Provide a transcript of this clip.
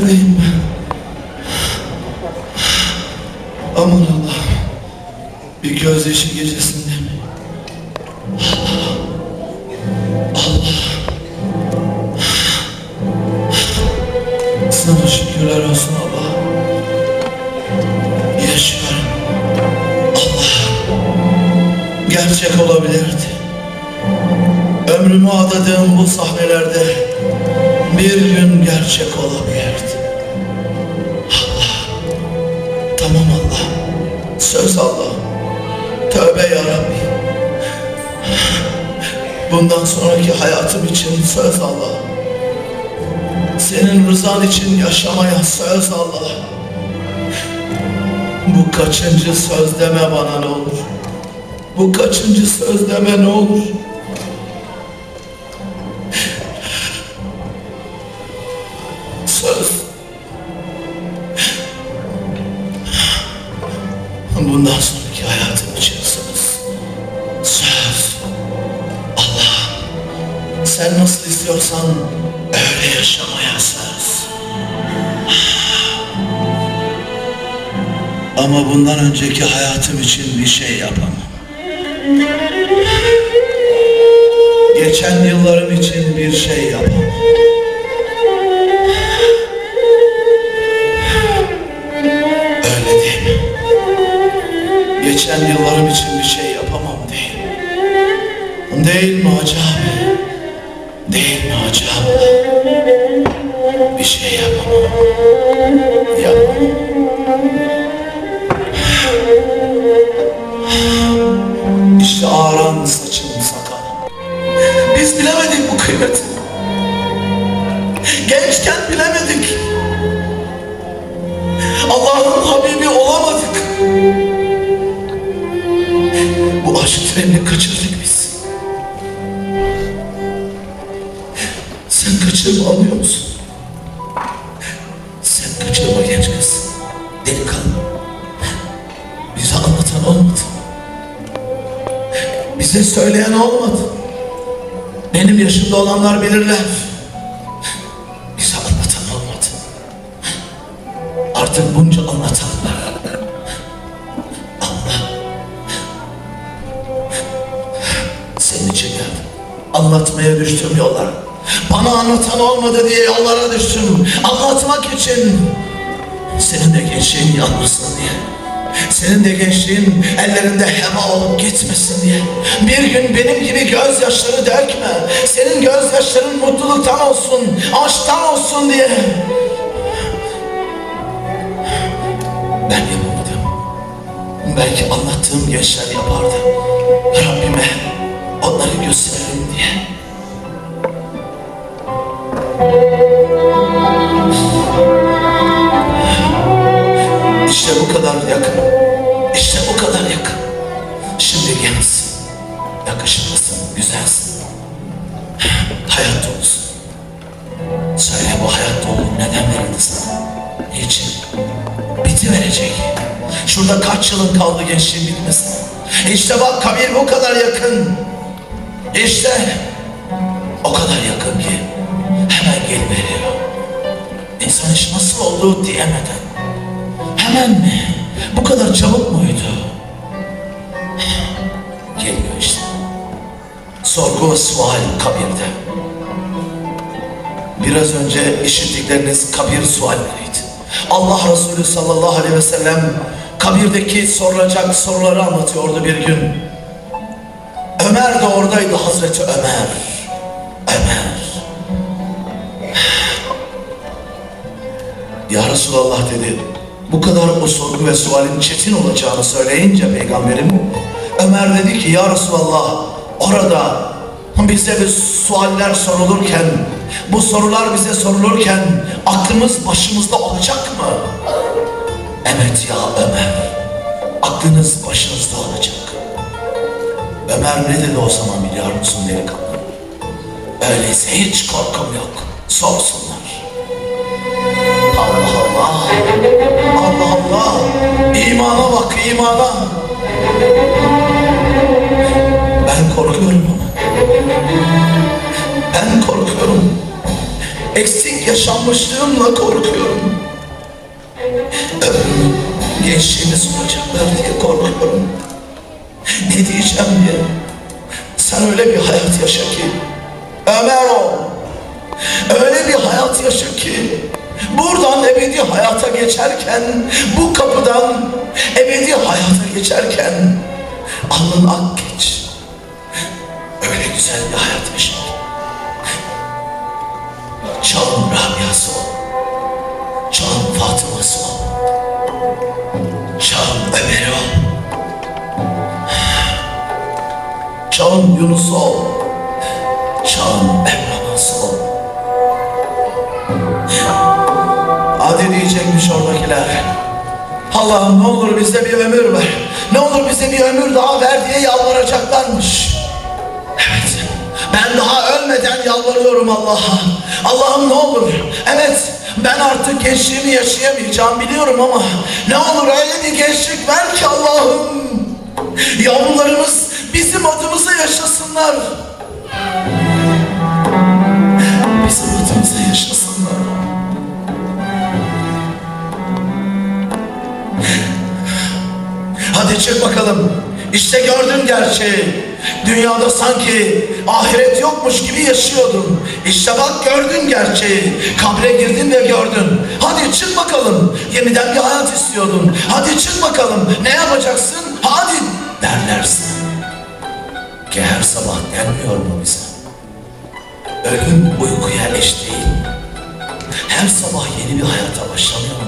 Neredeyim ben? Aman Allah. Bir gözyaşı gecesinde mi? Allah. Sana şükürler olsun Allah. Yaşıyorum. Allah. Gerçek olabilirdi. Ömrümü adadığım bu sahnelerde bir gün gerçek olabilirdi. Tamam Allah. Söz Allah. Tövbe ya Rabbi. Bundan sonraki hayatım için söz Allah. Senin rızan için yaşamaya söz Allah. Bu kaçıncı söz deme bana ne olur. Bu kaçıncı söz deme ne olur. Bundan sonraki hayatım için söz. Söz. Allah. Sen nasıl istiyorsan öyle yaşamaya söz. Ama bundan önceki hayatım için bir şey yapamam. Geçen yıllarım için bir şey yapamam. Geçen yıllarım için bir şey yapamam değil? Değil mi hacı abi? Değil mi hacı abla? Bir şey yapamam. Yapamam. Bize söyleyen olmadı. Benim yaşımda olanlar bilirler. Bize anlatan olmadı. Artık bunca anlatan var. Allah. Senin için geldim. Anlatmaya düştüm yollara. Bana anlatan olmadı diye yollara düştüm. Anlatmak için. Senin de gençliğin yanmasın diye. Senin de gençliğin ellerinde heba olup gitmesin diye. Bir gün benim gibi gözyaşları dökme. Senin gözyaşların mutluluktan olsun, aşktan olsun diye. Ben yapamadım. Belki anlattığım gençler yapardı. Rabbime onları gösterelim diye. İşte bu kadar yakın. İşte bu kadar yakın. Şimdi gençsin. Yakışıklısın, güzelsin. Hayat dolusun. Söyle bu hayat dolu neden verildi sana? Niçin? Biti verecek. Şurada kaç yılın kaldı gençliğin bitmesin. İşte bak kabir bu kadar yakın. İşte o kadar yakın ki hemen geliveriyor. İnsan iş nasıl oldu diyemeden. Hemen mi? Bu kadar çabuk muydu? Geliyor işte. Sorgu sual kabirde. Biraz önce işittikleriniz kabir sualleriydi. Allah Resulü sallallahu aleyhi ve sellem kabirdeki sorulacak soruları anlatıyordu bir gün. Ömer de oradaydı Hazreti Ömer. Ömer. Ya Resulallah dedi. Bu kadar o sorgu ve sualin çetin olacağını söyleyince peygamberim Ömer dedi ki ya Resulallah orada bize bir sualler sorulurken bu sorular bize sorulurken aklımız başımızda olacak mı? Evet ya Ömer aklınız başınızda olacak. Ömer ne dedi o zaman biliyor musun delikanlı? Öyleyse hiç korkum yok. Sorsunlar. Allah Allah. Allah. İmana bak imana. Ben korkuyorum. Ben korkuyorum. eksik yaşanmışlığımla korkuyorum. Gençliğimi sunacaklar diye korkuyorum. Ne diyeceğim diye. Sen öyle bir hayat yaşa ki. Hayata geçerken, bu kapıdan ebedi hayata geçerken alnın ak geç. Öyle güzel bir hayat yaşa ki. Çağın Rabia'sı ol. Çağın Fatıma'sı ol. Çağın Ömer'i ol. Çağın Yunus'u ol. Çağın Mevlana'sı ol. Diyecekmiş oradakiler. Allah'ım ne olur bize bir ömür ver. Ne olur bize bir ömür daha ver diye yalvaracaklarmış. Evet. Ben daha ölmeden yalvarıyorum Allah'a. Allah'ım ne olur. Evet. Ben artık gençliğimi yaşayamayacağım biliyorum ama ne olur öyle bir gençlik ver ki Allah'ım. Yavrularımız bizim adımıza yaşasınlar. İşte gördün gerçeği. Dünyada sanki ahiret yokmuş gibi yaşıyordun. İşte bak gördün gerçeği. Kabre girdin ve gördün. Hadi çık bakalım. Yeniden bir hayat istiyordun. Hadi çık bakalım. Ne yapacaksın? Hadi derlerse. Ki her sabah denmiyor mu bize? Ölüm uykuya eş değil. Her sabah yeni bir hayata başlamıyor mu?